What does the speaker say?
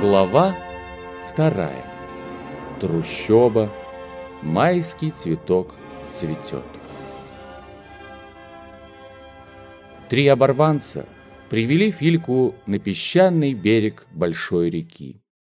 Глава вторая. Трущоба. Майский цветок цветет. Три оборванца привели Фильку на песчаный берег большой реки.